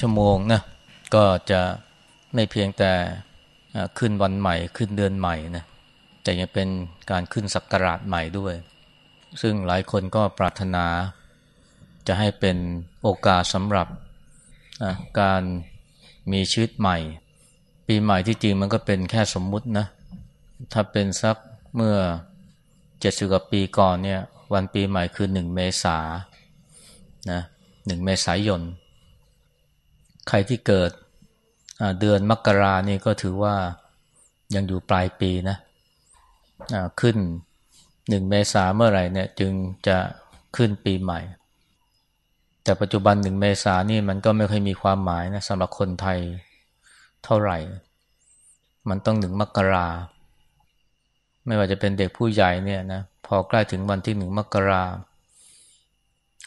ชั่วโมงนะก็จะไม่เพียงแต่ขึ้นวันใหม่ ขึ้นเดือนใหม่นะแต่ยังเป็นการขึ้นสักราชใหม่ด้วย ซึ่งหลายคนก็ปรารถนา จะให้เป็นโอกาสสำหรับการมีชีวิตใหม่ ปีใหม่ที่จริงมันก็เป็นแค่สมมุตินะถ้าเป็นสักเมื่อเจ็ดสิบกว่าปีก่อนเนี่ยวันปีใหม่คือหนึ่งเมษานะหนึ่งเมษายน ใครที่เกิดเดือนมกรานี่ก็ถือว่ายังอยู่ปลายปีนะขึ้นหนึ่งเมษาเมื่อไหร่เนี่ยจึงจะขึ้นปีใหม่ แต่ปัจจุบันหนึ่งเมษานี่มันก็ไม่ค่อยมีความหมายนะสำหรับคนไทยเท่าไหร่ มันต้องหนึ่งมกรา ไม่ว่าจะเป็นเด็กผู้ใหญ่เนี่ยนะพอใกล้ถึงวันที่หนึ่งมกรา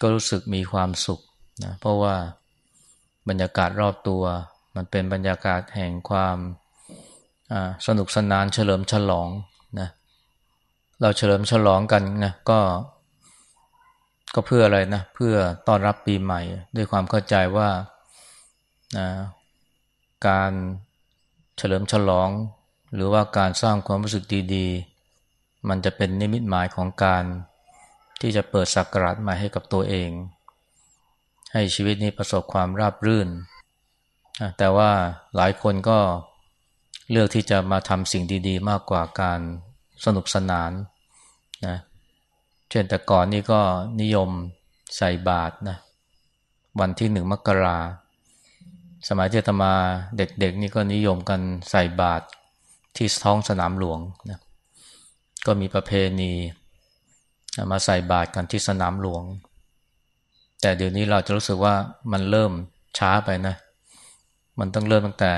ก็รู้สึกมีความสุขนะเพราะว่า บรรยากาศรอบตัว มันเป็นบรรยากาศแห่งความสนุกสนานเฉลิมฉลองนะเราเฉลิมฉลองกันนะก็ ก็เพื่ออะไรนะ เพื่อต้อนรับปีใหม่ ด้วยความเข้าใจว่านะการเฉลิมฉลอง หรือว่าการสร้างความรู้สึกดีๆ มันจะเป็นนิมิตหมายของการที่จะเปิดสักราชใหม่ให้กับตัวเอง ให้ชีวิตนี้ประสบความราบรื่น แต่ว่าหลายคนก็เลือกที่จะมาทำสิ่งดี ๆ มากกว่าการสนุกสนานนะเช่นแต่ก่อนนี่ก็นิยมใส่บาตรนะวันที่หนึ่งมกรา สมัยที่ตมาเด็กๆ นี่ก็นิยมกันใส่บาตรที่ท้องสนามหลวงนะก็มีประเพณีมาใส่บาตรกันที่สนามหลวง แต่เดี๋ยวนี้เราจะรู้สึกว่ามันเริ่มช้าไปนะ มันต้องเริ่มตั้งแต่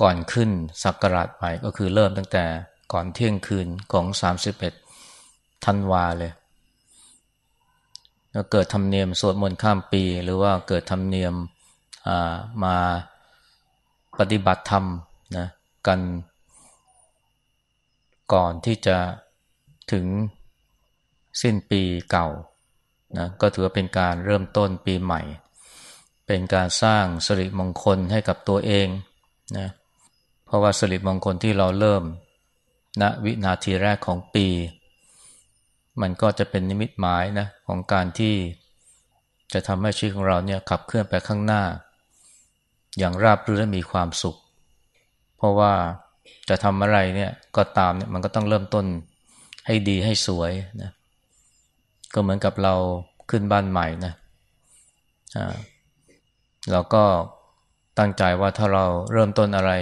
ก่อนขึ้นสักการะใหม่ก็คือเริ่มตั้งแต่ก่อนเที่ยงคืนของ 31ธันวาเลยแล้วเกิดธรรมเนียมสวดมนต์ข้ามปี หรือว่าเกิดธรรมเนียมมาปฏิบัติธรรมนะกันก่อนที่จะถึงสิ้นปีเก่า นะก็ถือว่าเป็นการเริ่มต้นปีใหม่ เป็นการสร้างสิริมงคลให้กับตัวเองนะเพราะว่าสิริมงคลที่เราเริ่มณนะวินาทีแรกของปี มันก็จะเป็นนิมิตหมายนะของการที่จะทำให้ชีวิตของเราเนี่ยขับเคลื่อนไปข้างหน้า อย่างราบรื่นและมีความสุข เพราะว่าจะทำอะไรเนี่ยก็ตามเนี่ยมันก็ต้องเริ่มต้นให้ดีให้สวยนะ ก็เหมือนกับเราขึ้นบ้านใหม่นะอ่าเราก็ตั้งใจว่าถ้าเราเริ่มต้นอะไร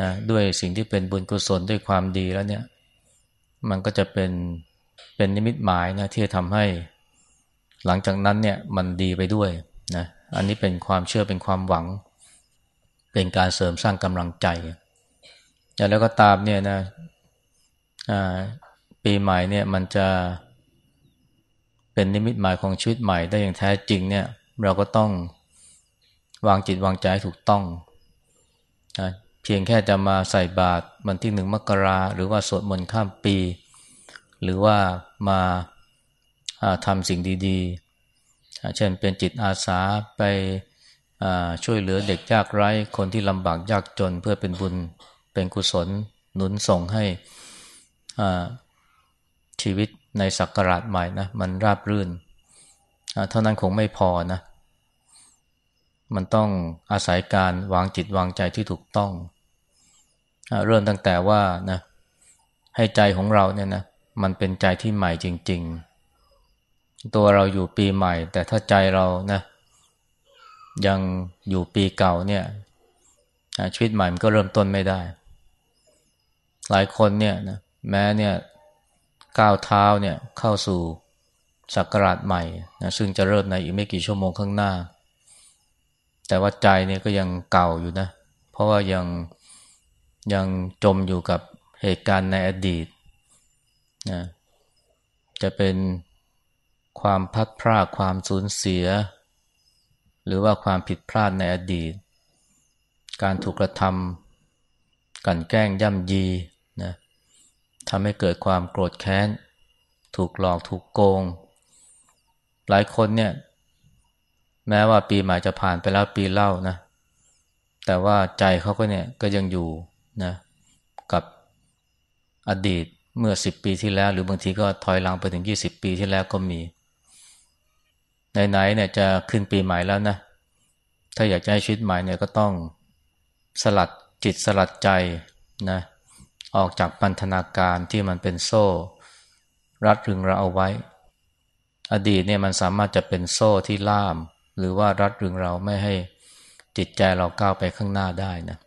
นะด้วยสิ่งที่เป็นบุญกุศลด้วยความดีแล้วเนี่ย มันก็จะเป็นเป็นนิมิตหมายนะที่จะทำให้หลังจากนั้นเนี่ยมันดีไปด้วยนะอันนี้เป็นความเชื่อเป็นความหวัง เป็นการเสริมสร้างกำลังใจอย่างแล้วก็ตามเนี่ยนะปีใหม่เนี่ยมันจะ เป็นนิมิตหมายของชีวิตใหม่ได้อย่างแท้จริงเนี่ย เราก็ต้องวางจิตวางใจถูกต้องนะเพียงแค่จะมาใส่บาตรวันที่หนึ่งมกราหรือว่าสวดมนต์ข้ามปี หรือว่ามาทำสิ่งดีๆ เช่นเป็นจิตอาสาไปช่วยเหลือเด็กยากไร้ คนที่ลำบากยากจนเพื่อเป็นบุญเป็นกุศลหนุนส่งให้ชีวิต ในสักการะใหม่นะมันราบรื่น เท่านั้นคงไม่พอนะ มันต้องอาศัยการวางจิตวางใจที่ถูกต้อง เริ่มตั้งแต่ว่านะให้ใจของเราเนี่ยนะมันเป็นใจที่ใหม่จริง ๆ ตัวเราอยู่ปีใหม่ แต่ถ้าใจเรานะยังอยู่ปีเก่าเนี่ยชีวิตใหม่มันก็เริ่มต้นไม่ได้ หลายคนเนี่ยนะแม้เนี่ย ก้าวเท้าเนี่ยเข้าสู่สักราชใหม่นะซึ่งจะเริ่มในอีกไม่กี่ชั่วโมงข้างหน้า แต่ว่าใจเนี่ยก็ยังเก่าอยู่นะ เพราะว่ายังยังจมอยู่กับเหตุการณ์ในอดีตนะจะเป็นความพัดพลาดความสูญเสีย หรือว่าความผิดพลาดในอดีต การถูกกระทำกันแกล้งย่ำยี ทำให้เกิดความโกรธแค้น ถูกหลอกถูกโกง หลายคนเนี่ย แม้ว่าปีใหม่จะผ่านไปแล้วปีเล่านะ แต่ว่าใจเขาก็เนี่ยก็ยังอยู่นะกับอดีตเมื่อสิบปีที่แล้ว หรือบางทีก็ถอยหลังไปถึงยี่สิบปีที่แล้วก็มีไหนๆเนี่ยจะขึ้นปีใหม่แล้วนะ ถ้าอยากจะให้ชีวิตใหม่เนี่ยก็ต้องสลัดจิตสลัดใจนะ ออกจากปันธนาการที่มันเป็นโซ่ รัดรึงเราเอาไว้ อดีตเนี่ยมันสามารถจะเป็นโซ่ที่ล่าม หรือว่ารัดรึงเราไม่ให้จิตใจเราก้าวไปข้างหน้าได้นะ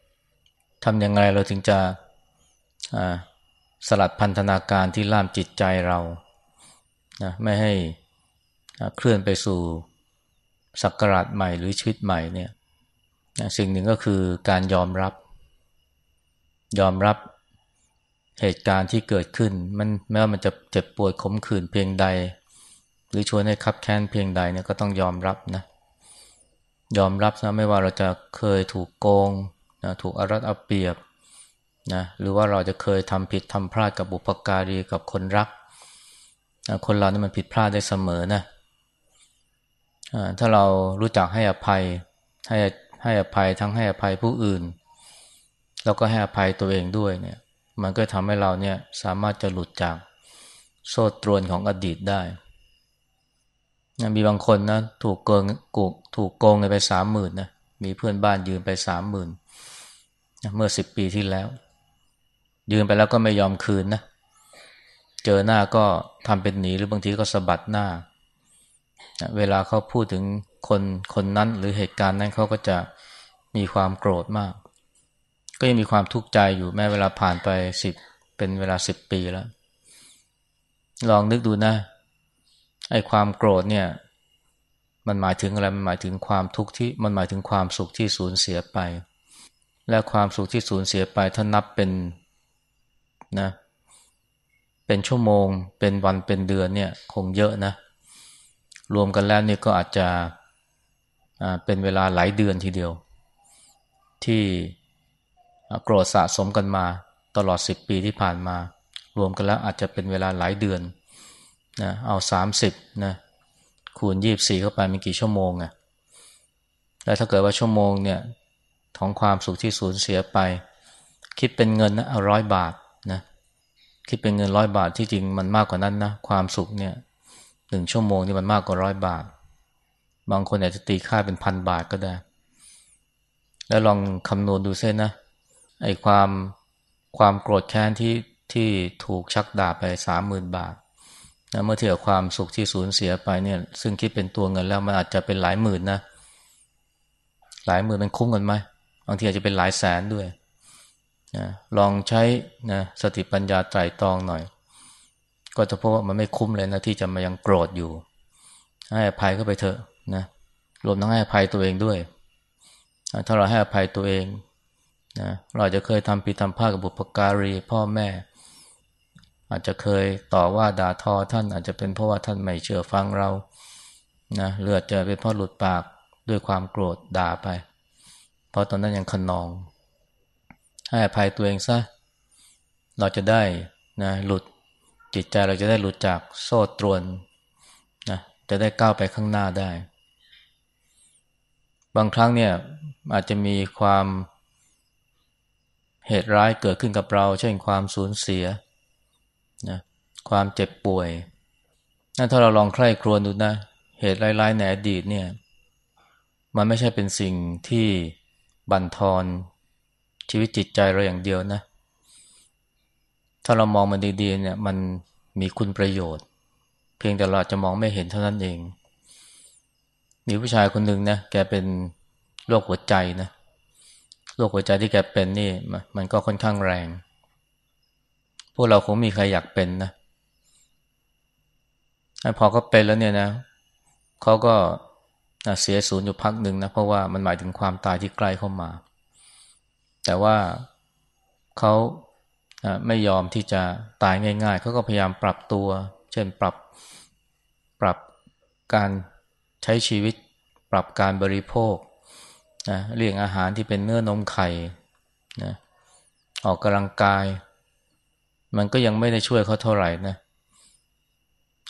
ทำยังไงเราถึงจะสลัดพันธนาการที่ล่ามจิตใจเรานะไม่ให้เคลื่อนไปสู่สักการะใหม่หรือชีวิตใหม่เนี่ยสิ่งหนึ่งก็คือการยอมรับ ยอมรับ เหตุการณ์ที่เกิดขึ้น มันแม้ว่ามันจะเจ็บปวดขมขื่นเพียงใด หรือชวนให้คับแค้นเพียงใดเนี่ยก็ต้องยอมรับนะยอมรับนะไม่ว่าเราจะเคยถูกโกงนะถูกอารัดเอาเปรียบนะหรือว่าเราจะเคยทำผิดทำพลาดกับบุพการีกับคนรักนะคนเรานี่มันผิดพลาดได้เสมอนะถ้าเรารู้จักให้อภัยให้ให้อภัยทั้งให้อภัยผู้อื่น แล้วก็ให้อภัยตัวเองด้วยเนี่ย มันก็ทำให้เราเนี่ยสามารถจะหลุดจากโซ่ตรวนของอดีตได้มีบางคนนะถูกโกงกูถูกโกงเงินไปสามหมื่นนะมีเพื่อนบ้านยืมไปสามหมื่นเมื่อสิบปีที่แล้ว ยืมไปแล้วก็ไม่ยอมคืนนะเจอหน้าก็ทำเป็นหนีหรือบางทีก็สะบัดหน้า เวลาเขาพูดถึงคนคนนั้นหรือเหตุการณ์นั้นเขาก็จะมีความโกรธมาก ก็ยังมีความทุกข์ใจอยู่แม้เวลาผ่านไปสิบเป็นเวลาสิบปีแล้ว ลองนึกดูนะไอ้ความโกรธเนี่ย มันหมายถึงอะไรมันหมายถึงความทุกข์ที่มันหมายถึงความสุขที่สูญเสียไป และความสุขที่สูญเสียไปถ้านับเป็นนะ เป็นชั่วโมง เป็นวันเป็นเดือนเนี่ย คงเยอะนะ รวมกันแล้วนี่ก็อาจจะเป็นเวลาหลายเดือนทีเดียว ที่ โกรธสะสมกันมาตลอดสิบปีที่ผ่านมา รวมกันแล้วอาจจะเป็นเวลาหลายเดือนนะเอาสามสิบนะคูณยี่บสี่เข้าไปมีกี่ชั่วโมงอะ่ะแล้วถ้าเกิดว่าชั่วโมงเนี่ยของความสุขที่สูญเสียไป คิดเป็นเงินนะเอาร้อยบาทนะคิดเป็นเงินร้อยบาทที่จริงมันมากกว่านั้นนะความสุขเนี่ยหนึ่งชั่วโมงนี่มันมากกว่าร้อยบาท บางคนอาจจะตีค่าเป็นพันบาทก็ได้ แล้วลองคำนวณดูเส้นนะ ไอ้ความความโกรธแค้นที่ที่ถูกชักดาบไปสามหมื่นบาทนะเมื่อเทียบความสุขที่สูญเสียไปเนี่ย ซึ่งคิดเป็นตัวเงินแล้วมันอาจจะเป็นหลายหมื่นนะ หลายหมื่นมันคุ้มกันไหมบางทีอาจจะเป็นหลายแสนด้วยนะลองใช้นะสติปัญญาไตรตรองหน่อย ก็จะพบว่ามันไม่คุ้มเลยนะที่จะมายังโกรธอยู่ ให้อภัยก็ไปเถอะนะรวมทั้งให้อภัยตัวเองด้วย ถ้าเราให้อภัยตัวเอง นะเราจะเคยทำผิทำพลาดกับบุพการีพ่อแม่ อาจจะเคยต่อว่าด่าทอท่านอาจจะเป็นเพราะว่าท่านไม่เชื่อฟังเรานะเลือดจะเป็นเพราะหลุดปากด้วยความโกรธด่าไป เพราะตอนนั้นยังขนอง ให้อภัยตัวเองซะเราจะได้นะหลุดจิตใจเราจะได้หลุดจากโซ่ตรวนนะจะได้ก้าวไปข้างหน้าได้ บางครั้งเนี่ยอาจจะมีความ เหตุร้ายเกิดขึ้นกับเรา เช่นความสูญเสียนะความเจ็บป่วยนั่นถ้าเราลองใคร่ครวญดูนะ เหตุร้ายๆในอดีตเนี่ย มันไม่ใช่เป็นสิ่งที่บั่นทอนชีวิตจิตใจเราอย่างเดียวนะ ถ้าเรามองมันดีๆเนี่ย มันมีคุณประโยชน์ เพียงแต่เราจะมองไม่เห็นเท่านั้นเอง มีผู้ชายคนหนึ่งนะ แกเป็นโรคหัวใจนะโรคหัวใจที่แกเป็นนี่มันก็ค่อนข้างแรง พวกเราคงมีใครอยากเป็นนะพอเขาเป็นแล้วเนี่ยนะเขาก็เสียศูนย์อยู่พักหนึ่งนะเพราะว่ามันหมายถึงความตายที่ใกล้เข้ามา แต่ว่าเขาไม่ยอมที่จะตายง่าย ๆ เขาก็พยายามปรับตัว เช่นปรับปรับการใช้ชีวิต ปรับการบริโภค นะเลี่ยงอาหารที่เป็นเนื้อนมไข่นะออกกำลังกาย มันก็ยังไม่ได้ช่วยเขาเท่าไหร่นะ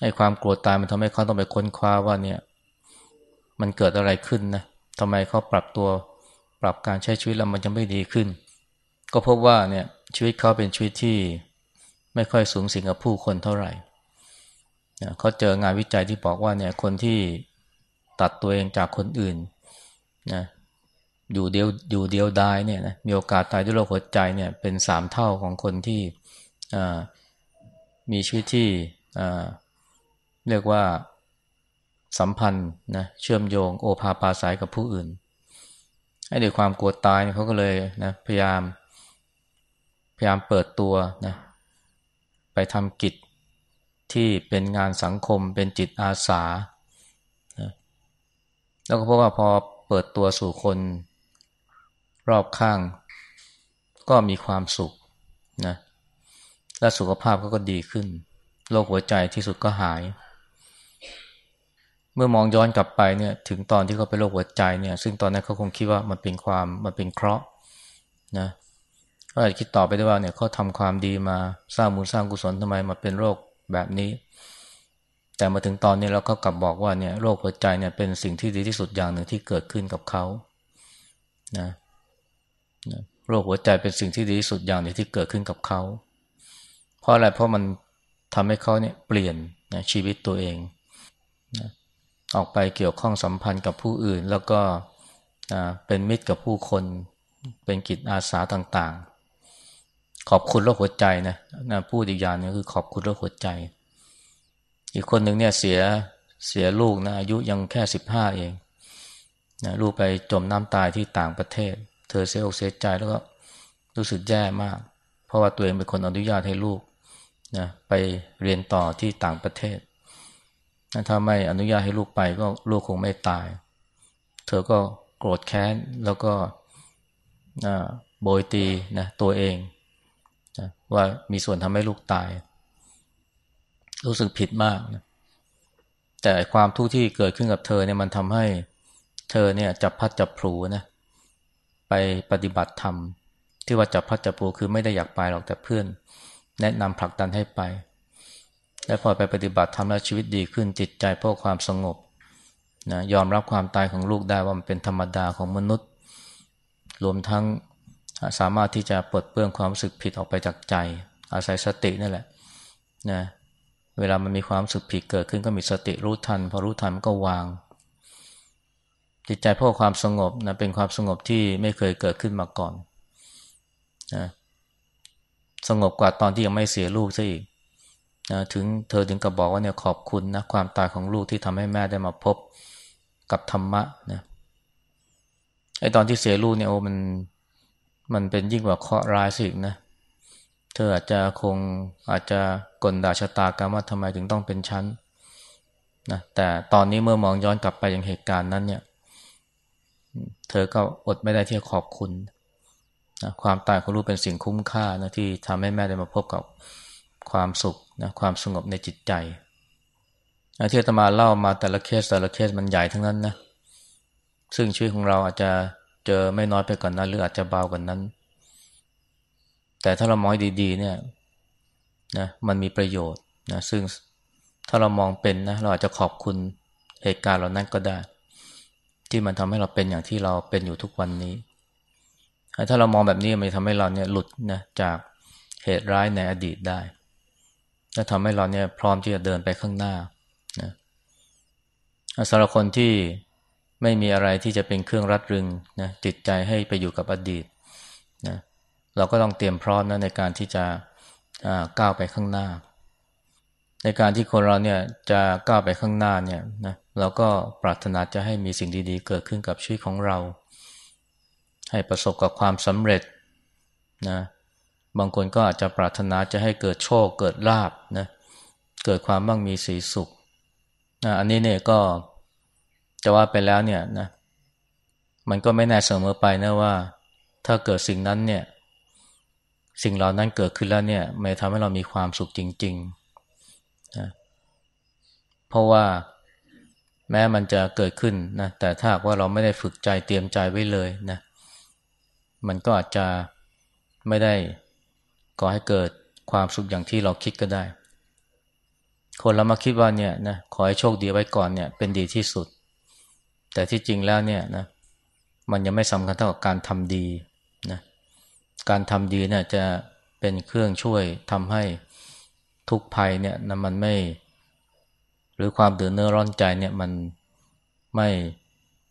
ไอ้ความกลัวตายมันทำให้เขาต้องไปค้นคว้าว่าเนี่ย มันเกิดอะไรขึ้นนะทำไมเขาปรับตัวปรับการใช้ชีวิตแล้วมันจะไม่ดีขึ้น ก็พบว่าเนี่ยชีวิตเขาเป็นชีวิตที่ไม่ค่อยสูงสิงกับผู้คนเท่าไหร่เขาเจองานวิจัยที่บอกว่าเนี่ยคนที่ตัดตัวเองจากคนอื่นนะ อยู่เดียวอยู่เดียวดายเนี่ยนะมีโอกาสตายด้วยโรคหัวใจเนี่ยเป็นสามเท่าของคนที่มีชีวิตที่เรียกว่าสัมพันธ์นะเชื่อมโยงโอภาปาสายกับผู้อื่น ให้ด้วยความกลัวตายเขาก็เลยนะพยายาม พยายามเปิดตัวนะไปทำกิจที่เป็นงานสังคมเป็นจิตอาสานะแล้วก็เพราะว่าพอเปิดตัวสู่คน รอบข้าง ก็มีความสุขนะและสุขภาพก็ดีขึ้นโรคหัวใจที่สุดก็หาย เมื่อมองย้อนกลับไปเนี่ยถึงตอนที่เขาเป็นโรคหัวใจเนี่ย ซึ่งตอนนั้นเขาคงคิดว่ามันเป็นความมันเป็นเคราะห์นะก็อาจจะคิดต่อไปได้ว่าเนี่ยเขาทำความดีมาสร้างมูลสร้างกุศลทำไมมาเป็นโรคแบบนี้ แต่มาถึงตอนนี้แล้วเขากลับบอกว่าเนี่ยโรคหัวใจเนี่ยเป็นสิ่งที่ดีที่สุดอย่างหนึ่งที่เกิดขึ้นกับเขานะนะ โรคหัวใจเป็นสิ่งที่ดีที่สุดอย่างหนึ่งที่เกิดขึ้นกับเขา เพราะอะไรเพราะมันทำให้เขาเนี่ยเปลี่ยนนะชีวิตตัวเองนะออกไปเกี่ยวข้องสัมพันธ์กับผู้อื่น แล้วก็นะเป็นมิตรกับผู้คนเป็นกิจอาสาต่างๆ ขอบคุณโรคหัวใจนะนะพูดอีกอย่างนึงคือขอบคุณโรคหัวใจ อีกคนหนึ่งเนี่ยเสียเสียลูกนะอายุยังแค่สิบห้าเองนะลูกไปจมน้ำตายที่ต่างประเทศ เธอเสียอกเสียใจแล้วก็รู้สึกแย่มาก เพราะว่าตัวเองเป็นคนอนุญาตให้ลูกนะไปเรียนต่อที่ต่างประเทศนะถ้าไม่อนุญาตให้ลูกไปก็ลูกคงไม่ตาย เธอก็โกรธแค้นแล้วก็โบยตีนะตัวเองนะว่ามีส่วนทำให้ลูกตาย รู้สึกผิดมากนะแต่ความทุกข์ที่เกิดขึ้นกับเธอเนี่ยมันทำให้เธอเนี่ยจับพัดจับผูนะ ไปปฏิบัติธรรม ที่ว่าจับพัดจับผูคือไม่ได้อยากไปหรอกแต่เพื่อน แนะนำผลักดันให้ไป และพอไปปฏิบัติทำแล้วชีวิตดีขึ้นจิตใจเพราะความสงบนะยอมรับความตายของลูกได้ว่ามันเป็นธรรมดาของมนุษย์ รวมทั้งสามารถที่จะปลดเปลื้องความรู้สึกผิดออกไปจากใจ อาศัยสตินั่นแหละนะเวลามันมีความรู้สึกผิดเกิดขึ้นก็มีสติรู้ทันพอรู้ทันก็วาง จิตใจเพราะความสงบนะเป็นความสงบที่ไม่เคยเกิดขึ้นมาก่อนนะสงบกว่าตอนที่ยังไม่เสียลูกซะอีกนะถึงเธอถึงกับบอกว่าเนี่ยขอบคุณนะความตายของลูกที่ทำให้แม่ได้มาพบกับธรรมะนะไอตอนที่เสียลูกเนี่ยโอ้มันมันเป็นยิ่งกว่าเคราะห์ร้ายสิกนะเธออาจจะคงอาจจะกลด่าชะตากรรมว่าทำไมถึงต้องเป็นชั้นนะแต่ตอนนี้เมื่อมองย้อนกลับไปยังเหตุการณ์นั้นเนี่ย เธอก็อดไม่ได้ที่จะขอบคุณนะความตายของลูกเป็นสิ่งคุ้มค่านะที่ทำให้แม่ได้มาพบกับความสุขนะความสงบในจิตใจนะที่ตมาเล่ามาแต่ละเคสแต่ละเคสมันใหญ่ทั้งนั้นนะซึ่งชีวิตของเราอาจจะเจอไม่น้อยไปกว่านนั้น หรืออาจจะเบากว่านนั้น แต่ถ้าเรามองดี ๆ เนี่ยนะมันมีประโยชน์นะซึ่งถ้าเรามองเป็นนะเราอาจจะขอบคุณเหตุการณ์เหล่านั้นก็ได้ ที่มันทำให้เราเป็นอย่างที่เราเป็นอยู่ทุกวันนี้ ถ้าเรามองแบบนี้มันทำให้เราเนี่ยหลุดนะจากเหตุร้ายในอดีตได้และทำให้เราเนี่ยพร้อมที่จะเดินไปข้างหน้านะสำหรับคนที่ไม่มีอะไรที่จะเป็นเครื่องรัดรึงนะจิตใจให้ไปอยู่กับอดีตนะเราก็ต้องเตรียมพร้อมนะในการที่จะก้าวไปข้างหน้า ในการที่คนเราเนี่ยจะก้าวไปข้างหน้าเนี่ยนะเราก็ปรารถนาจะให้มีสิ่งดีๆ เกิดขึ้นกับชีวิตของเรา ให้ประสบกับความสำเร็จนะบางคนก็อาจจะปรารถนาจะให้เกิดโชคเกิดลาบนะเกิดความมั่งมีสีสุขนะอันนี้เนี่ยก็จะว่าไปแล้วเนี่ยนะมันก็ไม่แน่เสมอไปนะว่า ถ้าเกิดสิ่งนั้นเนี่ยสิ่งเหล่านั้นเกิดขึ้นแล้วเนี่ยไม่ทำให้เรามีความสุขจริง ๆ นะเพราะว่าแม้มันจะเกิดขึ้นนะแต่ถ้าว่าเราไม่ได้ฝึกใจเตรียมใจไว้เลยนะมันก็อาจจะไม่ได้ก่อให้เกิดความสุขอย่างที่เราคิดก็ได้ คนเรามาคิดว่าเนี่ยนะขอให้โชคดีไว้ก่อนเนี่ยเป็นดีที่สุด แต่ที่จริงแล้วเนี่ยนะมันยังไม่สำคัญเท่ากับการทำดีนะการทำดีเนี่ยจะเป็นเครื่องช่วยทำให้ ทุกภัยเนี่ยนะมันไม่ หรือความเดือดเนื้อร้อนใจเนี่ยมันไม่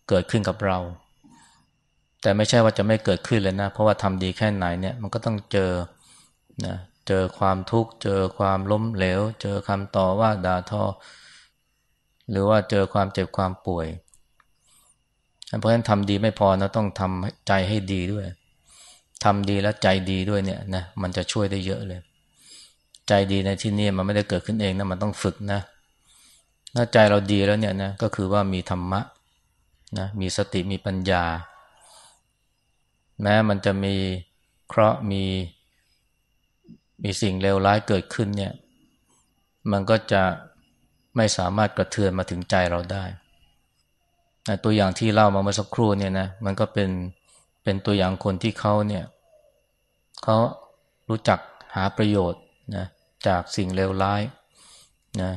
เกิดขึ้นกับเรา แต่ไม่ใช่ว่าจะไม่เกิดขึ้นเลยนะ เพราะว่าทำดีแค่ไหนเนี่ยมันก็ต้องเจอนะเจอความทุกข์เจอความล้มเหลว เจอคำต่อว่าด่าทอ หรือว่าเจอความเจ็บความป่วย เพราะฉะนั้นทำดีไม่พอนะต้องทำใจให้ดีด้วยทำดีแล้วใจดีด้วยเนี่ยนะมันจะช่วยได้เยอะเลย ใจดีในที่นี้มันไม่ได้เกิดขึ้นเองนะมันต้องฝึกนะถ้าใจเราดีแล้วเนี่ยนะก็คือว่ามีธรรมะนะมีสติมีปัญญา แม้มันจะมีเคราะห์มีมีสิ่งเลวร้ายเกิดขึ้นเนี่ย มันก็จะไม่สามารถกระเทือนมาถึงใจเราได้ ตัวอย่างที่เล่ามาเมื่อสักครู่เนี่ยนะมันก็เป็นเป็นตัวอย่างคนที่เขาเนี่ยเขารู้จักหาประโยชน์ จากสิ่งเลวร้ายนะ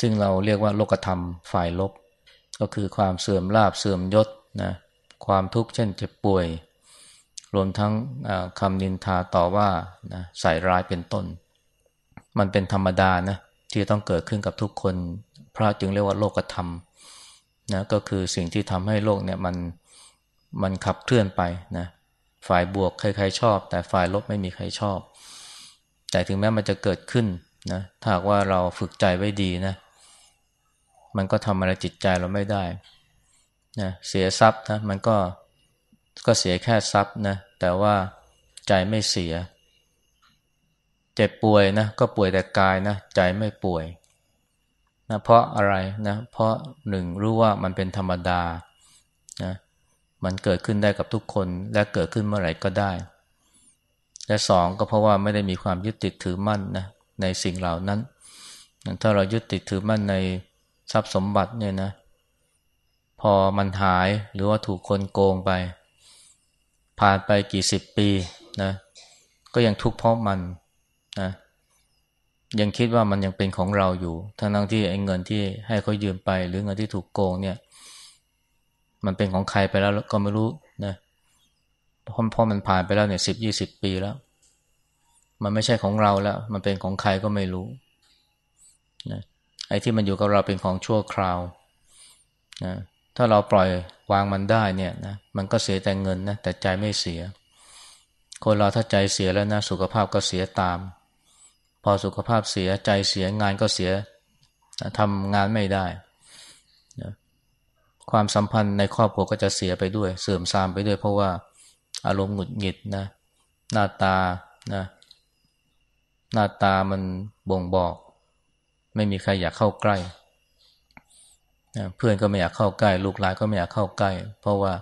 ซึ่งเราเรียกว่าโลกธรรมฝ่ายลบ ก็คือความเสื่อมลาบเสื่อมยศนะความทุกข์เช่นเจ็บป่วย รวมทั้งคำนินทาต่อว่านะใส่ร้ายเป็นต้น มันเป็นธรรมดานะที่ต้องเกิดขึ้นกับทุกคน พระจึงเรียกว่าโลกธรรมนะก็คือสิ่งที่ทำให้โลกเนี่ยมันมันขับเคลื่อนไปนะฝ่ายบวกใครๆชอบ แต่ฝ่ายลบไม่มีใครชอบ แต่ถึงแม้มันจะเกิดขึ้นนะถ้าว่าเราฝึกใจไว้ดีนะ มันก็ทำอะไรจิตใจเราไม่ได้นะเสียทรัพย์นะมันก็ก็เสียแค่ทรัพย์นะแต่ว่าใจไม่เสีย เจ็บป่วยนะก็ป่วยแต่กายนะใจไม่ป่วยนะเพราะอะไรนะเพราะหนึ่งรู้ว่ามันเป็นธรรมดานะมันเกิดขึ้นได้กับทุกคนและเกิดขึ้นเมื่อไหร่ก็ได้ และสองก็เพราะว่าไม่ได้มีความยึดติดถือมั่นนะในสิ่งเหล่านั้น ถ้าเรายึดติดถือมั่นในทรัพย์สมบัติเนี่ยนะ พอมันหายหรือว่าถูกคนโกงไป ผ่านไปกี่สิบปีนะ ก็ยังทุกข์เพราะมันนะ ยังคิดว่ามันยังเป็นของเราอยู่ ทั้งทั้งที่ไอ้เงินที่ให้เขายืมไป หรือเงินที่ถูกโกงเนี่ย มันเป็นของใครไปแล้วก็ไม่รู้ เพราะพราะมันผ่านไปแล้วเนี่ยสิบยี่สิบปีแล้ว มันไม่ใช่ของเราแล้ว มันเป็นของใครก็ไม่รู้นะไอ้ที่มันอยู่กับเราเป็นของชั่วคราวนะถ้าเราปล่อยวางมันได้เนี่ยนะมันก็เสียแต่เงินนะแต่ใจไม่เสีย คนเราถ้าใจเสียแล้วนะสุขภาพก็เสียตาม พอสุขภาพเสียใจเสียงานก็เสียทำงานไม่ได้นะความสัมพันธ์ในครอบครัวก็จะเสียไปด้วย เสื่อมทรามไปด้วยเพราะว่า อารมณ์หงุดหงิดนะ หน้าตานะ หน้าตามันบ่งบอก ไม่มีใครอยากเข้าใกล้นะเพื่อนก็ไม่อยากเข้าใกล้ ลูกหลานก็ไม่อยากเข้าใกล้ เพราะว่า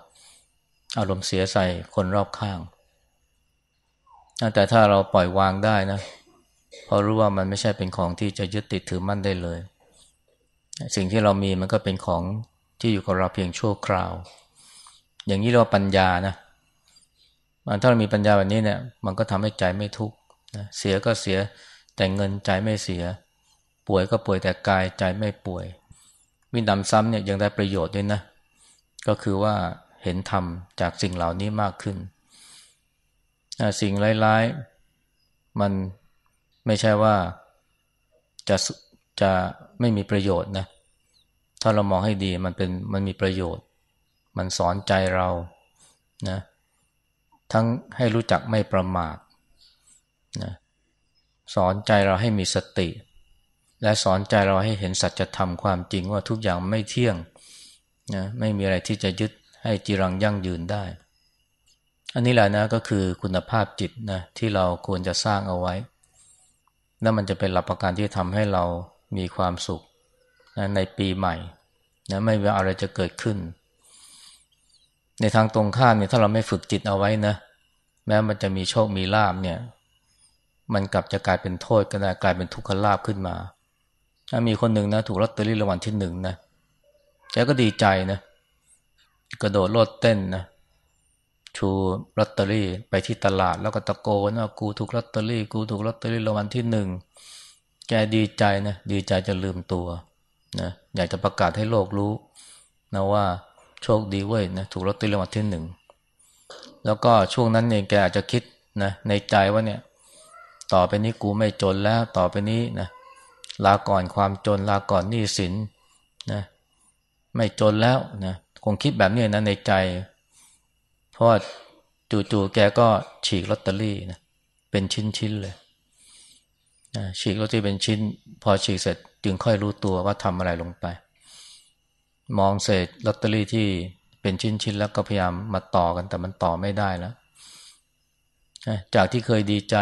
อารมณ์เสียใส่คนรอบข้างแต่ถ้าเราปล่อยวางได้นะพอรู้ว่ามันไม่ใช่เป็นของที่จะยึดติดถือมั่นได้เลย สิ่งที่เรามีมันก็เป็นของที่อยู่กับเราเพียงชั่วคราว อย่างนี้เราปัญญานะ ถ้าเรามีปัญญาแบบนี้เนี่ย มันก็ทำให้ใจไม่ทุกข์เสียก็เสียแต่เงินใจไม่เสีย ป่วยก็ป่วยแต่กายใจไม่ป่วยวินำซ้ำเนี่ยยังได้ประโยชน์ด้วยนะ ก็คือว่าเห็นธรรมจากสิ่งเหล่านี้มากขึ้น สิ่งร้ายๆ มันไม่ใช่ว่าจะจะไม่มีประโยชน์นะ ถ้าเรามองให้ดีมันเป็นมันมีประโยชน์ มันสอนใจเรานะ ทั้งให้รู้จักไม่ประมาทนะสอนใจเราให้มีสติ และสอนใจเราให้เห็นสัจธรรมความจริงว่าทุกอย่างไม่เที่ยงนะไม่มีอะไรที่จะยึดให้จีรังยั่งยืนได้ อันนี้แหละนะก็คือคุณภาพจิตนะที่เราควรจะสร้างเอาไว้ แล้วมันจะเป็นหลักประกันที่ทำให้เรามีความสุขนะในปีใหม่นะไม่ว่าอะไรจะเกิดขึ้น ในทางตรงข้ามเนี่ยถ้าเราไม่ฝึกจิตเอาไว้นะแม้มันจะมีโชคมีลาบเนี่ย มันกลับจะกลายเป็นโทษก็ได้กลายเป็นทุกขลาบขึ้นมาถ้ามีคนหนึ่งนะถูกลอตเตอรี่รางวัลที่หนึ่งนะแกก็ดีใจนะ กระโดดโลดเต้นนะชูลอตเตอรี่ไปที่ตลาดแล้วก็ตะโกนว่ากูถูกลอตเตอรี่ กูถูกลอตเตอรี่รางวัลที่หนึ่งแกดีใจนะดีใจจะลืมตัวนะอยากจะประกาศให้โลกรู้นะว่า โชคดีเว้ยนะถูกลอตเตอรี่รางวัลที่หนึ่งแล้วก็ช่วงนั้นเองแกอาจจะคิดนะในใจว่าเนี่ย ต่อไปนี้กูไม่จนแล้วต่อไปนี้นะลาก่อนความจนลาก่อนหนี้สินนะไม่จนแล้วนะคงคิดแบบนี้นะในใจ เพราะจู่ๆแกก็ฉีกลอตเตอรี่นะเป็นชิ้นๆเลยนะฉีกลอตเตอรี่เป็นชิ้น พอฉีกเสร็จจึงค่อยรู้ตัวว่าทำอะไรลงไป มองเศษลอตเตอรี่ที่เป็นชิ้นๆแล้วก็พยายามมาต่อกันแต่มันต่อไม่ได้แล้วจากที่เคยดีใจ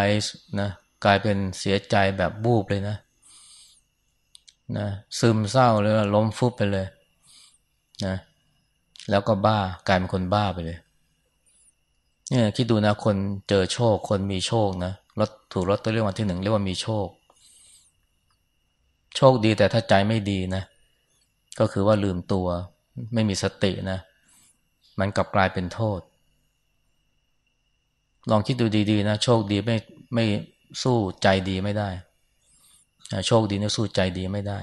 นะกลายเป็นเสียใจแบบบูบเลยนะนะซึมเศร้าเลยล้มฟุบไปเลยนะแล้วก็บ้ากลายเป็นคนบ้าไปเลยเนี่ยคิดดูนะคนเจอโชค คนมีโชคนะรถถูกรถตัวเรียกวันที่หนึ่งเรียกว่ามีโชค โชคดีแต่ถ้าใจไม่ดีนะ ก็คือว่าลืมตัว ไม่มีสตินะ มันกลับกลายเป็นโทษ ลองคิดดูดีๆนะ โชคดีไม่ไม่สู้ใจดีไม่ได้ โชคดีเนี่ยสู้ใจดีไม่ได้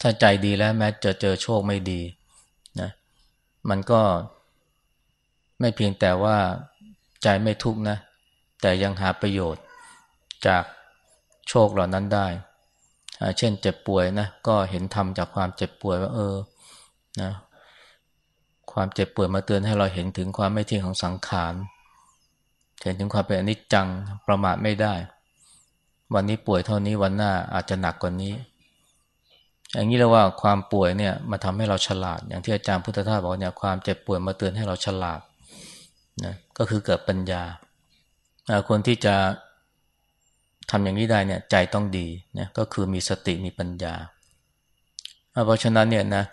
ถ้าใจดีแล้วแม้จะเจอโชคไม่ดีนะ มันก็ไม่เพียงแต่ว่าใจไม่ทุกข์นะ แต่ยังหาประโยชน์จากโชคเหล่านั้นได้ เช่นเจ็บป่วยนะก็เห็นธรรมจากความเจ็บป่วยว่า เออนะความเจ็บป่วยมาเตือนให้เราเห็นถึงความไม่เที่ยงของสังขารเห็นถึงความเป็นอนิจจังประมาทไม่ได้ วันนี้ป่วยเท่านี้วันหน้าอาจจะหนักกว่านี้อย่างนี้เรียกว่าความป่วยเนี่ยมาทำให้เราฉลาด อย่างที่อาจารย์พุทธทาสบอกเนี่ยความเจ็บป่วยมาเตือนให้เราฉลาดนะก็คือเกิดปัญญาคนที่จะ ทำอย่างนี้ได้เนี่ยใจต้องดีนะก็คือมีสติมีปัญญา เพราะฉะนั้นเนี่ยนะ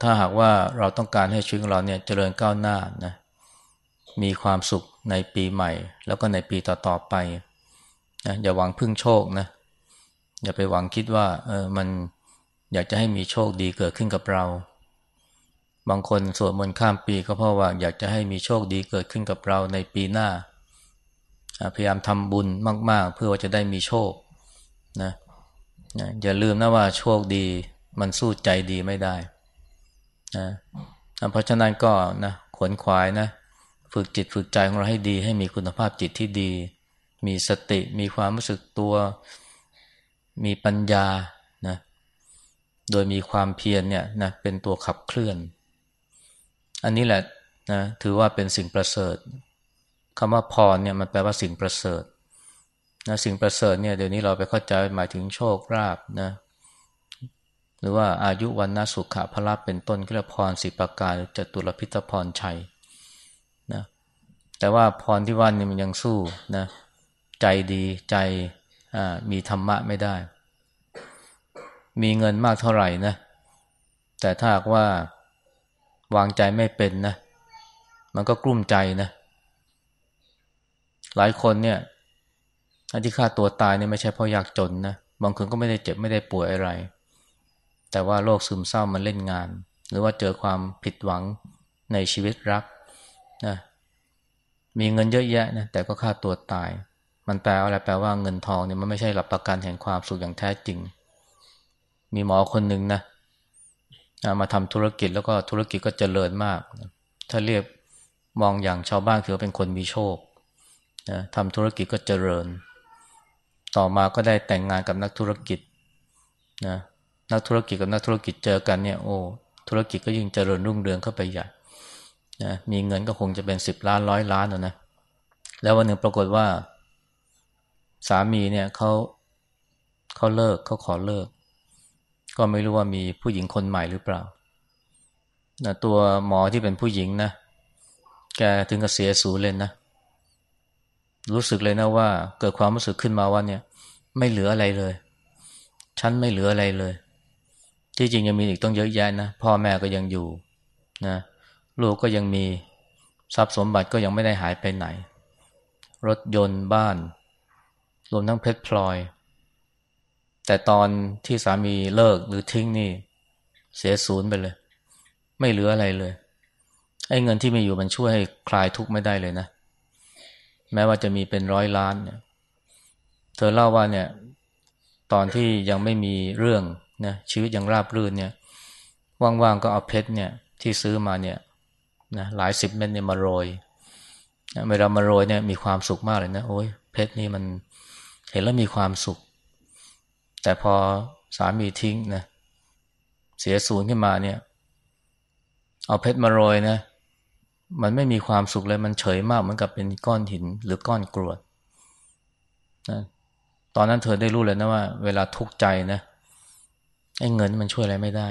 ถ้าหากว่าเราต้องการให้ชีวิตของเราเนี่ยเจริญก้าวหน้านะมีความสุขในปีใหม่ แล้วก็ในปีต่อๆไปนะอย่าหวังพึ่งโชคนะอย่าไปหวังคิดว่าเออมันอยากจะให้มีโชคดีเกิดขึ้นกับเรา บางคนสวดมนต์ข้ามปีก็เพราะว่าอยากจะให้มีโชคดีเกิดขึ้นกับเราในปีหน้า พยายามทำบุญมาก ๆ เพื่อว่าจะได้มีโชคนะนะอย่าลืมนะว่าโชคดีมันสู้ใจดีไม่ได้นะเพราะฉะนั้นก็นะขวนขวายนะฝึกจิตฝึกใจของเราให้ดี ให้มีคุณภาพจิตที่ดี มีสติมีความรู้สึกตัว มีปัญญานะโดยมีความเพียรเนี่ยนะเป็นตัวขับเคลื่อน อันนี้แหละนะถือว่าเป็นสิ่งประเสริฐ คำว่าพรเนี่ยมันแปลว่าสิ่งประเสริฐนะสิ่งประเสริฐเนี่ยเดี๋ยวนี้เราไปเข้าใจหมายถึงโชคราบนะหรือว่าอายุวันนาสุขะพระเป็นต้นก็เรียกพรสิประการจตุรพิทพรชัยนะแต่ว่าพรที่ว่านี่มันยังสู้นะใจดีใจมีธรรมะไม่ได้ มีเงินมากเท่าไหร่นะแต่ถ้าหากว่าวางใจไม่เป็นนะมันก็กลุ้มใจนะ หลายคนเนี่ยที่ฆ่าตัวตายเนี่ยไม่ใช่เพราะอยากจนนะบางคนก็ไม่ได้เจ็บไม่ได้ป่วยอะไร แต่ว่าโรคซึมเศร้ามันเล่นงาน หรือว่าเจอความผิดหวังในชีวิตรักนะมีเงินเยอะแยะนะแต่ก็ฆ่าตัวตาย มันแปลอะไรแปลว่าเงินทองเนี่ยมันไม่ใช่หลักประกันแห่งความสุขอย่างแท้จริง มีหมอคนหนึ่งนะมาทำธุรกิจแล้วก็ธุรกิจก็เจริญมาก ถ้าเรียกมองอย่างชาวบ้านคือเป็นคนมีโชค นะทำธุรกิจก็เจริญ ต่อมาก็ได้แต่งงานกับนักธุรกิจนะนักธุรกิจกับนักธุรกิจเจอกันเนี่ยโอ้ธุรกิจก็ยิ่งเจริญรุ่งเรืองเข้าไปใหญ่นะมีเงินก็คงจะเป็นสิบล้านร้อยล้านนะนะแล้ววันหนึ่งปรากฏว่า สามีเนี่ยเขาเขาเลิกเขาขอเลิก ก็ไม่รู้ว่ามีผู้หญิงคนใหม่หรือเปล่านะตัวหมอที่เป็นผู้หญิงนะแกถึงกับเสียสูญเลยนะ รู้สึกเลยนะว่าเกิดความรู้สึกขึ้นมาว่าเนี่ย ไม่เหลืออะไรเลย ฉันไม่เหลืออะไรเลย ที่จริงยังมีอีกต้องเยอะแยะนะพ่อแม่ก็ยังอยู่นะลูกก็ยังมีทรัพย์สมบัติก็ยังไม่ได้หายไปไหน รถยนต์บ้าน รวมทั้งเพชรพลอย แต่ตอนที่สามีเลิกหรือทิ้งนี่ เสียศูนย์ไปเลย ไม่เหลืออะไรเลยไอ้เงินที่มีอยู่มันช่วยให้คลายทุกข์ไม่ได้เลยนะ แม้ว่าจะมีเป็นร้อยล้านเนี่ยเธอเล่าว่าเนี่ยตอนที่ยังไม่มีเรื่องนะชีวิตยังราบรื่นเนี่ยว่างๆก็เอาเพชรเนี่ยที่ซื้อมาเนี่ยนะหลายสิบเม็ดเนี่ยมาโรยนะเวลามาโรยเนี่ยมีความสุขมากเลยนะโอ้ยเพชรนี่มันเห็นแล้วมีความสุข แต่พอสามีทิ้งนะเสียศูนย์ขึ้นมาเนี่ย เอาเพชรมาโรยนะ มันไม่มีความสุขเลยมันเฉยมากเหมือนกับเป็นก้อนหินหรือก้อนกรวดนะตอนนั้นเธอได้รู้เลยนะว่า เวลาทุกข์ใจนะไอ้เงินมันช่วยอะไรไม่ได้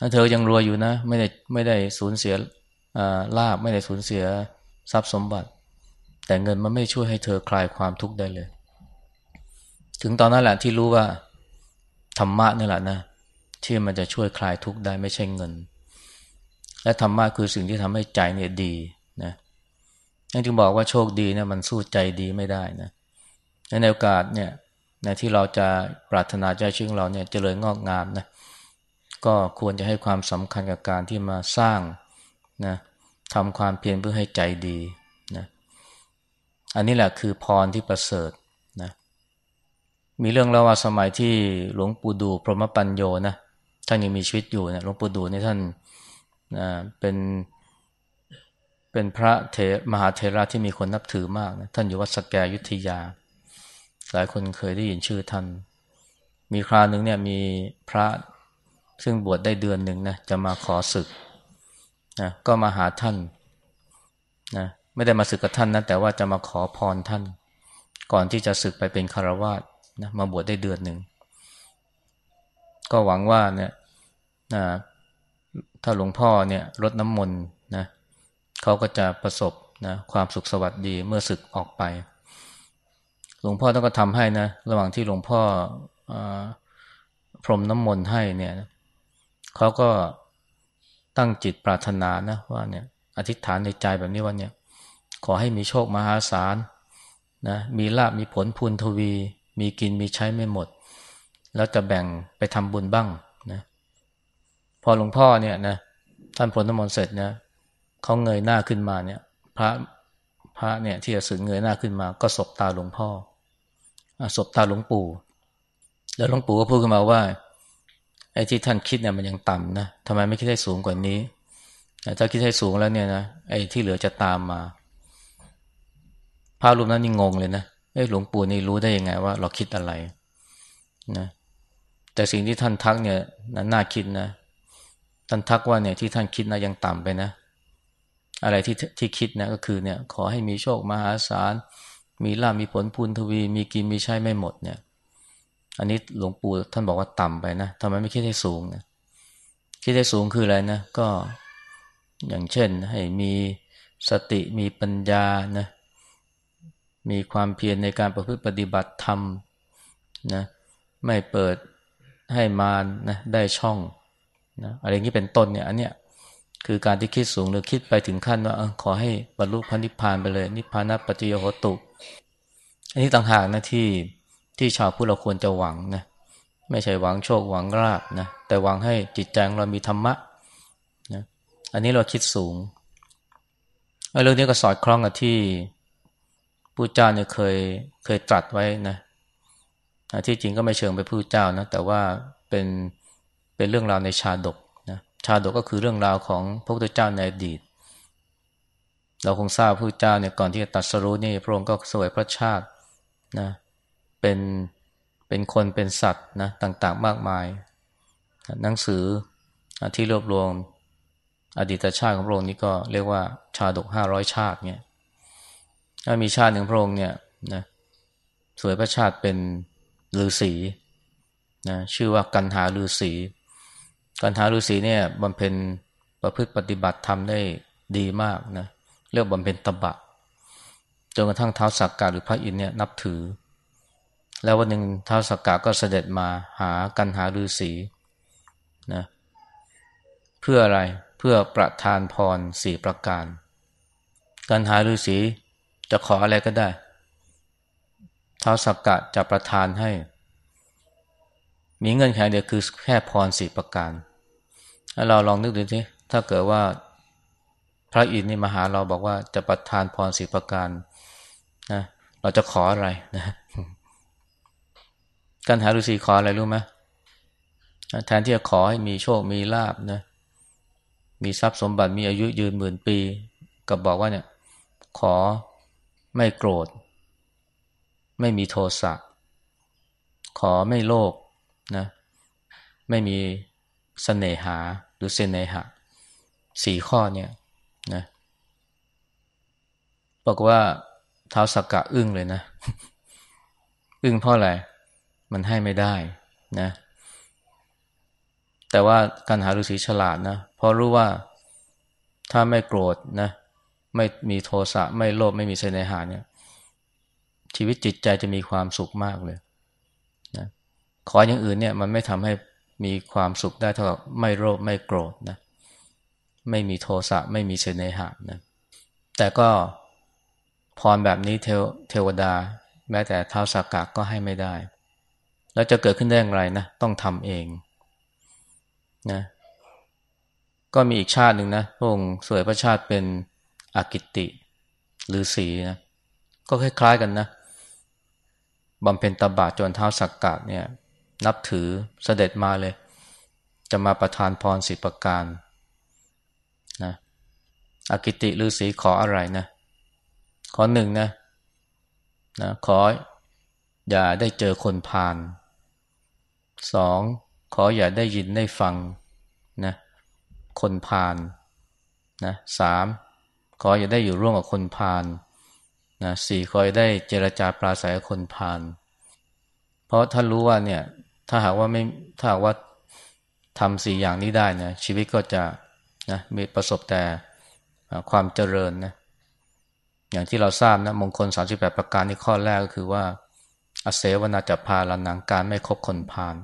ถ้าเธอยังรวยอยู่นะ ไม่ได้ไม่ได้สูญเสียลาบไม่ได้สูญเสียทรัพย์สมบัติ แต่เงินมันไม่ช่วยให้เธอคลายความทุกข์ได้เลย ถึงตอนนั้นแหละที่รู้ว่าธรรมะนี่แหละนะที่มันจะช่วยคลายทุกข์ได้ไม่ใช่เงิน และธรรมะคือสิ่งที่ทำให้ใจเนี่ยดีนะนั่นจึงบอกว่าโชคดีเนี่ยมันสู้ใจดีไม่ได้นะในโอกาสเนี่ยในที่เราจะปรารถนาใจชื่อเราเนี่ยจเจริญงอกงามนะก็ควรจะให้ความสำคัญกับการที่มาสร้างนะทำความเพียรเพื่อให้ใจดีนะอันนี้แหละคือพรที่ประเสริฐนะมีเรื่องเล่าว่าสมัยที่หลวงปู่ดูพรหมปัญโยนะท่านยังมีชีวิตอยู่นะหลวงปู่ดูนี่ท่าน นะเป็นเป็นพระเทมหาเทระที่มีคนนับถือมากนะท่านอยู่วัดสแกยุทธยา หลายคนเคยได้ยินชื่อท่าน มีคราวหนึ่งเนี่ยมีพระซึ่งบวชได้เดือนหนึ่งนะจะมาขอศึกนะก็มาหาท่านนะไม่ได้มาศึกกับท่านนะแต่ว่าจะมาขอพรท่าน ก่อนที่จะศึกไปเป็นคารวาสนะมาบวชได้เดือนหนึ่งก็หวังว่าเนี่ยนะ ถ้าหลวงพ่อเนี่ยลดน้ำมนต์นะเขาก็จะประสบนะความสุขสวัสดีเมื่อศึกออกไป หลวงพ่อต้องก็ทำให้นะระหว่างที่หลวงพ่ออพรมน้ำมนต์ให้เนี่ยเขาก็ตั้งจิตปรารถนานะว่าเนี่ยอธิษฐานในใจแบบนี้ว่าเนี่ยขอให้มีโชคมหาศาลนะมีลาบมีผลพูนทวี มีกินมีใช้ไม่หมด แล้วจะแบ่งไปทำบุญบ้าง อหลวงพ่อเนี่ยนะท่านผลน้ำมนต์เสร็จนะเขาเงยหน้าขึ้นมาเนี่ย พระพระเนี่ย ที่จะสึกเงยหน้าขึ้นมา ก็สบตาหลวงพ่อสบตาหลวงปู่ แล้วหลวงปู่ก็พูดขึ้นมาว่าไอ้ที่ท่านคิดเนี่ยมันยังต่ำนะทำไมไม่คิดให้สูงกว่านี้ถ้าคิดให้สูงแล้วเนี่ยนะไอ้ที่เหลือจะตามมาพระรูปนั้นนี่งงเลยนะไอ้หลวงปู่นี่รู้ได้ยังไงว่า เราคิดอะไรนะแต่สิ่งที่ท่านทักเนี่ยน่าคิดนะ ท่านทักว่าเนี่ยที่ท่านคิดนะยังต่ำไปนะ อะไรที่ที่คิดนะก็คือเนี่ยขอให้มีโชคมหาศาล มีลาภมีผลพูนทวี มีกินมีใช้ไม่หมดเนี่ย อันนี้หลวงปู่ท่านบอกว่าต่ำไปนะทำไมไม่คิดให้สูงนะคิดให้สูงคืออะไรนะก็อย่างเช่นให้มีสติมีปัญญานะมีความเพียรในการประพฤติปฏิบัติธรรมนะไม่เปิดให้มารนะได้ช่อง นะอะไรอย่างนี้เป็นต้นเนี่ยอันเนี้ยคือการที่คิดสูงหรือคิดไปถึงขั้นว่าขอให้บรรลุพระนิพพานไปเลย นิพพานะปัจจโยโหตุ อันนี้ต่างหากนะที่ที่ชาวพุทธเราควรจะหวังนะไม่ใช่หวังโชคหวังลาบนะแต่หวังให้จิตใจของเรามีธรรมะนะอันนี้เราคิดสูงเรื่องนี้ก็สอดคล้องกับที่ผู้เจ้าเนี่ยเคยเคยตรัสไว้นะที่จริงก็ไม่เชิงไปผู้เจ้านะแต่ว่าเป็น เป็นเรื่องราวในชาดกนะชาดกก็คือเรื่องราวของพระพุทธเจ้าในอดีต เราคงทราบพระเจ้าเนี่ยก่อนที่จะตัดสรุนี่พระองค์ก็สวยพระชาตินะเป็นเป็นคนเป็นสัตว์นะต่างๆมากมาย หนังสือที่รวบรวมอดีตชาติของพระองค์นี้ก็เรียกว่าชาดกห้าร้อยชาติเนี่ยถ้ามีชาติหนึ่งพระองค์เนี่ยนะสวยพระชาติเป็นฤาษีนะชื่อว่ากันหาฤาษี กันหาฤาษีเนี่ยบำเพ็ญประพฤติปฏิบัติทำได้ดีมากนะเรียกบำเพ็ญตบะจนกระทั่งเท้าสักการหรือพระอินเนี่ยนับถือ แล้ววันหนึ่งท้าวสักกะก็เสด็จมาหากันหาฤาษีนะเพื่ออะไรเพื่อประทานพรสี่ประการ กันหาฤาษีจะขออะไรก็ได้ท้าวสักกะจะประทานให้ มีเงื่อนไขเดียวคือแค่พรสี่ประการ เราลองนึกดูสิถ้าเกิดว่าพระอินทร์นี่มาหาเราบอกว่าจะประทานพรสี่ประการนะเราจะขออะไรนะการหาฤาษีขออะไรรู้ไหมแทนที่จะขอให้มีโชคมีลาบนะมีทรัพย์สมบัติมีอายุยืนหมื่นปีก็บอกว่าเนี่ย ขอไม่โกรธ ไม่มีโทสะขอไม่โลภนะ ไม่มีสเสน่หา หรือเสน่หะสี่ข้อเนี่ยนะบอกว่าเท้าสักกะอึ้งเลยนะ อึ้งเพราะอะไร มันให้ไม่ได้นะ แต่ว่าการหาฤาษีฉลาดนะเพราะรู้ว่าถ้าไม่โกรธนะ ไม่มีโทสะไม่โลภไม่มีเสน่หาเนี่ย ชีวิตจิตใจจะมีความสุขมากเลยนะขออย่างอื่นเนี่ย มันไม่ทำให้ มีความสุขได้เท่ากับไม่โลภไม่โกรธนะไม่มีโทสะไม่มีเสนหานะแต่ก็พรแบบนี้เทวเทวดา แม้แต่เท้าสากกก็ให้ไม่ได้ แล้วจะเกิดขึ้นได้อย่างไรนะต้องทำเองนะก็มีอีกชาติหนึ่งนะพระองค์สวยพระชาติเป็นอากิติหรือสีนะก็คล้ายๆกันนะบำเพ็ญตบะจนเท้าสักกะเนี่ย นับถือเสด็จมาเลย จะมาประทานพรสิประการนะอกิติฤาษีขออะไรนะ ขอหนึ่งนะนะขออย่าได้เจอคนพาลสองขออย่าได้ยินได้ฟังนะคนพาลนะสามขออย่าได้อยู่ร่วมกับคนพาลนะสี่ขออย่าได้เจรจาปราศัยคนพาลเพราะท่านรู้ว่าเนี่ย ถ้าหากว่าไม่ถ้าหากว่าทำสี่อย่างนี้ได้นะชีวิตก็จะนะมีประสบแต่ความเจริญนะอย่างที่เราทราบนะมงคล 38 ประการในข้อแรกก็คือว่าอาเสวนาจะพาลนังการไม่คบคนพาล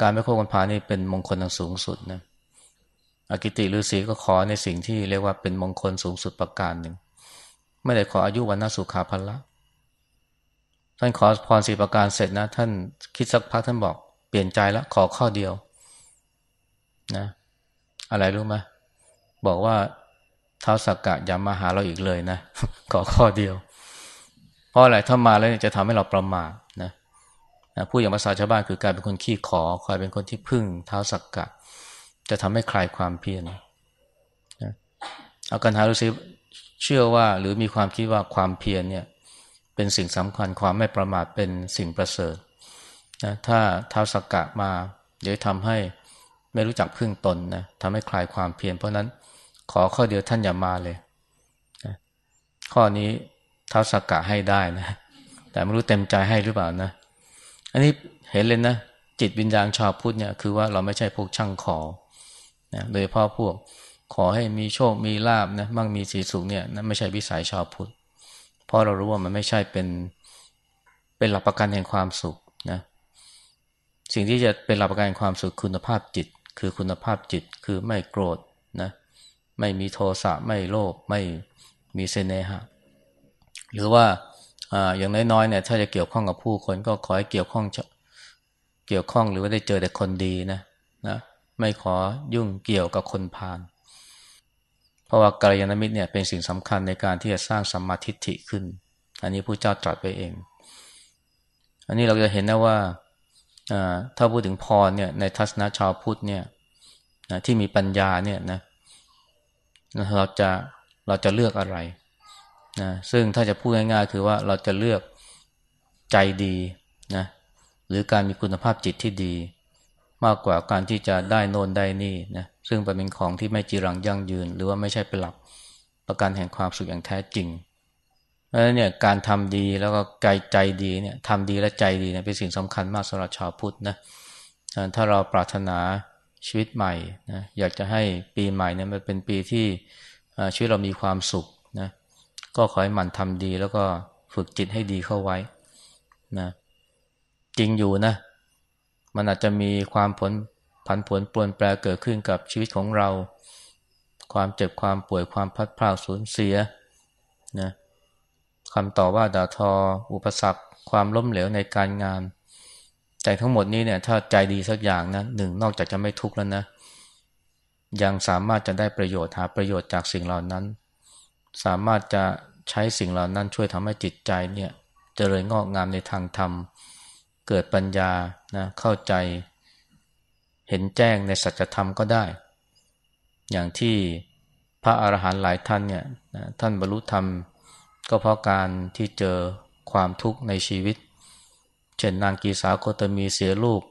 การไม่คบคนพาลนี่เป็นมงคลอันสูงสุดนะอากิติฤาษีก็ขอในสิ่งที่เรียกว่าเป็นมงคลสูงสุดประการหนึ่งไม่ได้ขออายุวันนาสุขาพละ ท่านขอพรสีประการเสร็จนะ ท่านคิดสักพักท่านบอกเปลี่ยนใจแล้วขอข้อเดียว นะ อะไรรู้ไหมบอกว่าเท้าสักกะอย่ามาหาเราอีกเลยนะขอข้อเดียว เพราะอะไรถ้ามาแล้วจะทำให้เราประมาทนะนะพูดอย่างภาษาชาวบ้านคือกลายเป็นคนขี้ขอคอยเป็นคนที่พึ่งเท้าสักกะ จะทำให้คลายความเพียรนะอาการหาฤาษีเชื่อว่าหรือมีความคิดว่าความเพียรเนี่ย เป็นสิ่งสำคัญความไม่ประมาทเป็นสิ่งประเสริฐนะถ้าเท้าสักกะมาเดี๋ยวทำให้ไม่รู้จักพึ่งตนนะทำให้คลายความเพียรเพราะนั้นขอข้อเดียวท่านอย่ามาเลยนะข้อนี้เท้าสักกะให้ได้นะ แต่ไม่รู้เต็มใจให้หรือเปล่านะ อันนี้เห็นเลยนะ จิตวิญญาณชาวพุทธเนี่ยคือว่าเราไม่ใช่พวกช่างขอนะโดยเฉพาะพวกขอให้มีโชคมีลาบนะมั่งมีสีสุขเนี่ยนั่นไม่ใช่วิสัยชาวพุทธ ราะเรารู้ว่ามันไม่ใช่เป็นเป็นหลักประกันแห่งความสุขนะสิ่งที่จะเป็นหลักประกันแห่งความสุขคุณภาพจิต คือคุณภาพจิตคือไม่โกรธนะไม่มีโทสะไม่โลภไม่มีเสน่หะหรือว่าอย่างน้อยๆเนี่ยถ้าจะเกี่ยวข้องกับผู้คนก็ขอให้เกี่ยวข้องเกี่ยวข้องหรือว่าได้เจอแต่คนดีนะนะไม่ขอยุ่งเกี่ยวกับคนพาล เพราะว่ากัลยาณมิตรเนี่ยเป็นสิ่งสำคัญในการที่จะสร้างสัมมาทิฏฐิขึ้น อันนี้ผู้เจ้าตรัสไปเอง อันนี้เราจะเห็นนะว่าถ้าพูดถึงพรเนี่ยในทัศนะชาวพุทธเนี่ยที่มีปัญญาเนี่ยนะเราจะเราจะเลือกอะไรนะซึ่งถ้าจะพูดง่ายๆ คือว่าเราจะเลือกใจดีนะหรือการมีคุณภาพจิตที่ดี มากกว่าการที่จะได้โนนได้นี่นะซึ่งเป็นของที่ไม่จีรังยั่งยืน หรือว่าไม่ใช่เป็นหลักประกันแห่งความสุขอย่างแท้จริงเพราะฉะนั้นเนี่ยการทำดีแล้วก็ใจใจดีเนี่ยทำดีและใจดีเนี่ยเป็นสิ่งสำคัญมากสำหรับชาวพุทธนะถ้าเราปรารถนาชีวิตใหม่นะอยากจะให้ปีใหม่เนี่ยมันเป็นปีที่ชีวิตเรามีความสุขนะก็ขอให้มันทำดีแล้วก็ฝึกจิตให้ดีเข้าไว้นะจริงอยู่นะ มันอาจจะมีความผลผันผวนปลวนแปรเกิดขึ้นกับชีวิตของเรา ความเจ็บความป่วยความพัดพลาดสูญเสียนะคำต่อว่าด่าทอ อุปสรรค ความล้มเหลวในการงาน แต่ทั้งหมดนี้เนี่ยถ้าใจดีสักอย่างนะหนึ่งนอกจากจะไม่ทุกข์แล้วนะ ยังสามารถจะได้ประโยชน์หาประโยชน์จากสิ่งเหล่านั้น สามารถจะใช้สิ่งเหล่านั้นช่วยทำให้จิตใจเนี่ยจเจริญงอกงามในทางธรรมเเกิดปัญญานะเข้าใจ เห็นแจ้งในสัจธรรมก็ได้ อย่างที่พระอาหารหันต์หลายท่านเนี่ยท่านบรรลุธรรม ก็เพราะการที่เจอความทุกข์ในชีวิต เช่นนางกีสาโคตมีเสียลูก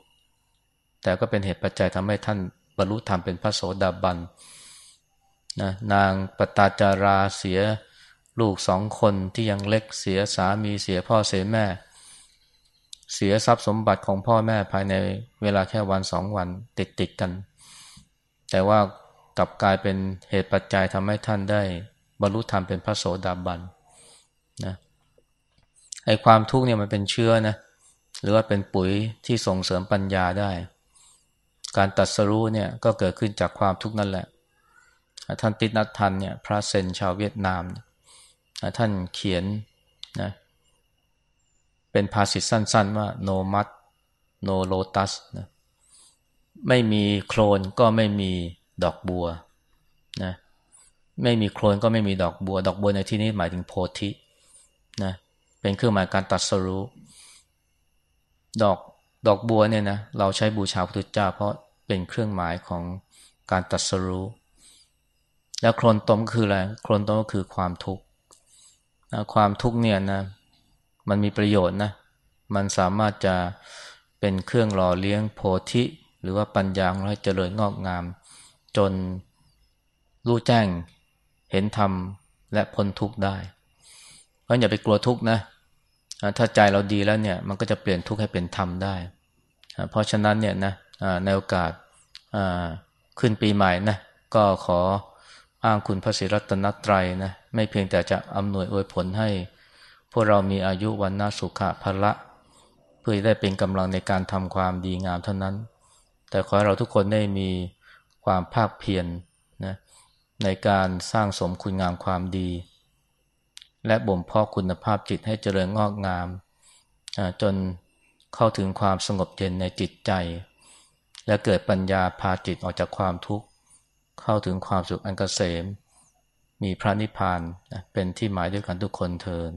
แต่ก็เป็นเหตุปัจจัยทำให้ท่านบรรลุธรรมเป็นพระโสดาบันนะนางปตาจาราเสียลูกสองคนที่ยังเล็กเสียสามีเสียพ่อเสียแม่ เสียทรัพย์สมบัติของพ่อแม่ภายในเวลาแค่วันสองวันติดติดกัน แต่ว่ากลับกลายเป็นเหตุปัจจัยทำให้ท่านได้บรรลุธรรมเป็นพระโสดาบันนะไอความทุกข์เนี่ยมันเป็นเชื้อนะหรือว่าเป็นปุ๋ยที่ส่งเสริมปัญญาได้ การตัดสรู้เนี่ยก็เกิดขึ้นจากความทุกข์นั่นแหละ ท่านตินัททันเนี่ยพระเซนชาวเวียดนาม ท่านเขียนนะเเป็นภาษิตสั้น ๆ ว่า no mud no lotus นะไม่มีโคลนก็ไม่มีดอกบัวนะไม่มีโคลนก็ไม่มีดอกบัว ดอกบัวในที่นี้หมายถึงโพธินะเป็นเครื่องหมายการตัดสรู้ดอกดอกบัวเนี่ยนะเราใช้บูชาพระพุทธเจ้า เพราะเป็นเครื่องหมายของการตัดสรู้แล้วโคลนตมคืออะไรโคลนตมก็คือความทุกข์ความทุกข์เนี่ยนะ มันมีประโยชน์นะ มันสามารถจะเป็นเครื่องหล่อเลี้ยงโพธิ หรือว่าปัญญาให้เจริญงอกงาม จนรู้แจ้งเห็นธรรมและพ้นทุกข์ได้เพราะอย่าไปกลัวทุกข์นะถ้าใจเราดีแล้วเนี่ยมันก็จะเปลี่ยนทุกข์ให้เป็นธรรมได้ เพราะฉะนั้นเนี่ยนะในโอกาสขึ้นปีใหม่นะก็ขออ้างคุณพระศิรัตนตรัยนะไม่เพียงแต่จะอำนวยอวยผลให้ วกเรามีอายุวันนาสุขะพละ เพื่อได้เป็นกำลังในการทำความดีงามเท่านั้น แต่ขอให้เราทุกคนได้มีความภาคเพียรนะในการสร้างสมคุณงามความดี และบ่มเพาะคุณภาพจิตให้เจริญงอกงาม จนเข้าถึงความสงบเย็นในจิตใจ และเกิดปัญญาพาจิตออกจากความทุกข์เข้าถึงความสุขอันกเกษม มีพระนิพพานเป็นที่หมายด้วยกันทุกคนเทิน